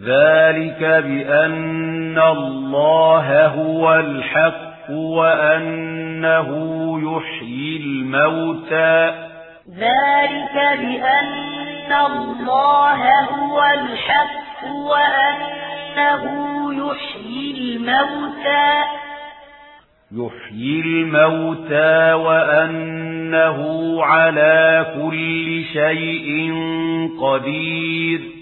ذلك بأن الله هو الحق وأنه يحيي الموتى. ذلك بأن الله هو الحق وأنه يحيي الموتى. يحيي الموتى وأنه على كل شيء قدير.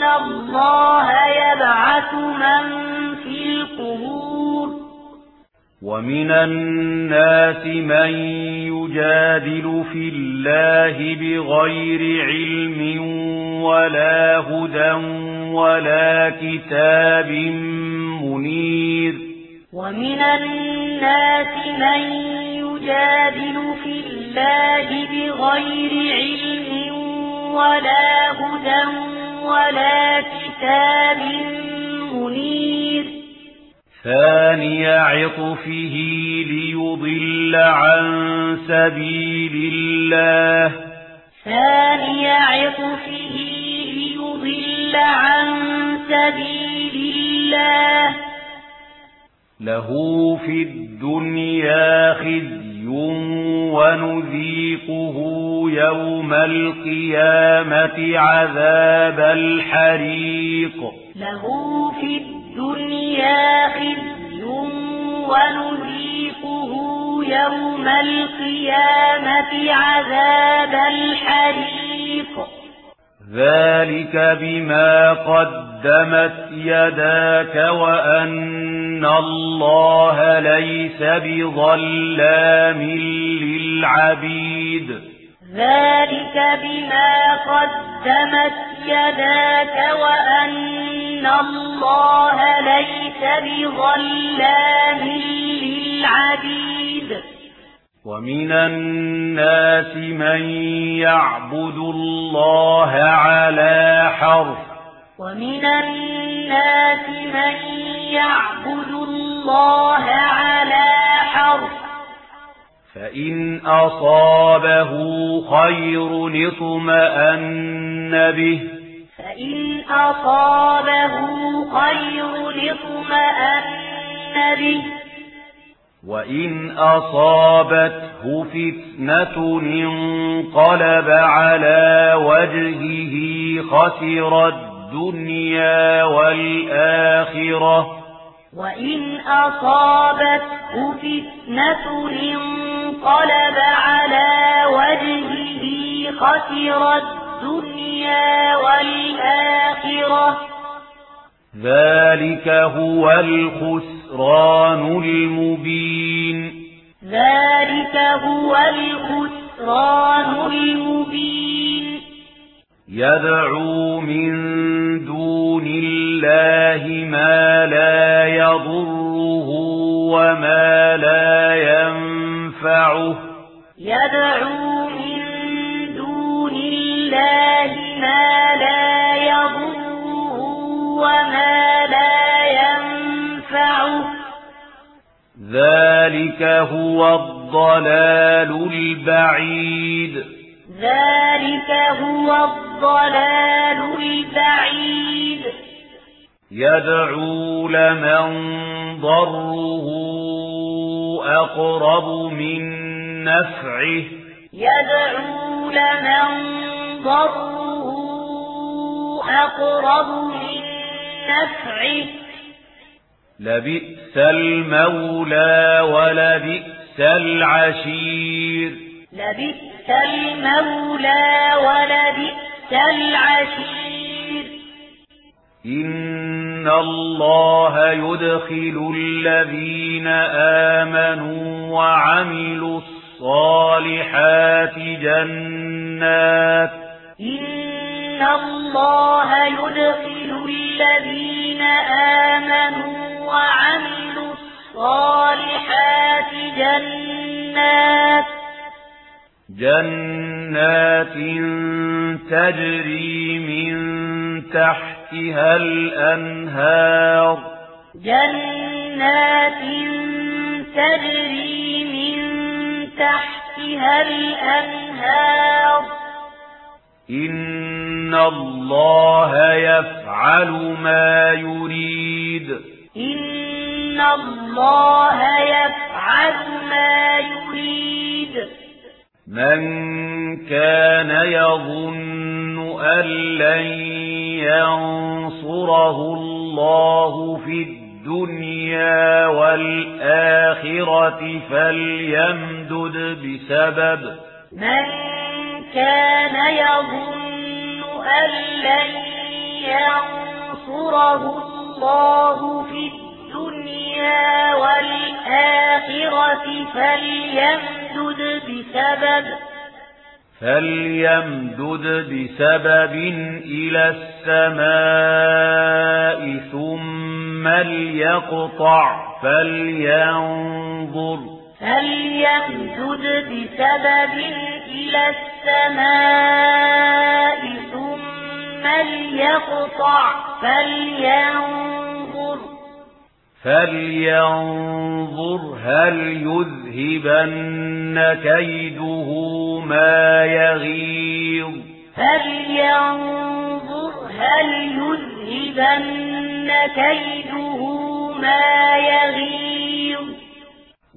إن الله يبعث من في القبور ومن الناس من يجادل في الله بغير علم ولا هدى ولا كتاب منير ومن الناس من يجادل في الله بغير علم ولا هدى ولا كتاب منير. ثاني عطفه ليضل عن سبيل الله. ثاني عطفه ليضل عن سبيل الله. له في الدنيا خزي ونذيقه يوم القيامة عذاب الحريق له في الدنيا خزي ونذيقه يوم القيامة عذاب الحريق ذلك بما قد قدمت يداك وأن الله ليس بظلام للعبيد. ذلك بما قدمت يداك وأن الله ليس بظلام للعبيد. ومن الناس من يعبد الله على حرف ومن الناس من يعبد الله على حرف فإن أصابه خير اطمأن به. فإن أصابه خير اطمأن به. وَإِنْ أَصَابَتْهُ فِتْنَةٌ انقَلَبَ عَلَى وَجْهِهِ خَسِرَ الدنيا والآخرة. وإن أصابت فتنة انقلب على وجهه خسر الدنيا والآخرة. ذلك هو الخسران المبين. ذلك هو الخسران المبين. يدعو من دون الله ما لا يضره وما لا ينفعه يدعو من دون الله ما لا يضره وما لا ينفعه ذلك هو الضلال البعيد ذلك هو الضلال الضلال البعيد. يدعو لمن ضره أقرب من نفعه. يدعو لمن ضره أقرب من نفعه. لبئس المولى ولبئس العشير. لبئس المولى ولبئس كالعشير إن الله يدخل الذين آمنوا وعملوا الصالحات جنات إن الله يدخل الذين آمنوا وعملوا الصالحات جنات. جنات جنات تجري من تحتها الأنهار. جنات تجري من تحتها الأنهار. إن الله يفعل ما يريد. إن الله يفعل ما يريد. مَنْ كَانَ يَظُنُّ أَنْ لَنْ يَنْصُرَهُ اللَّهُ فِي الدُّنْيَا وَالْآخِرَةِ فَلْيَمْدُدْ بِسَبَبٍ مَنْ كَانَ يَظُنُّ أَنْ لَنْ يَنْصُرَهُ اللَّهُ فِي الدُّنْيَا وَالْآخِرَةِ فَلْيَمْدُدْ فليمدد بسبب فليمدد بسبب إلى السماء ثم ليقطع فلينظر فليمدد بسبب إلى السماء ثم ليقطع فلينظر فلينظر هل يذهبن كيده ما يغيظ فلينظر هل يذهبن كيده ما يغيظ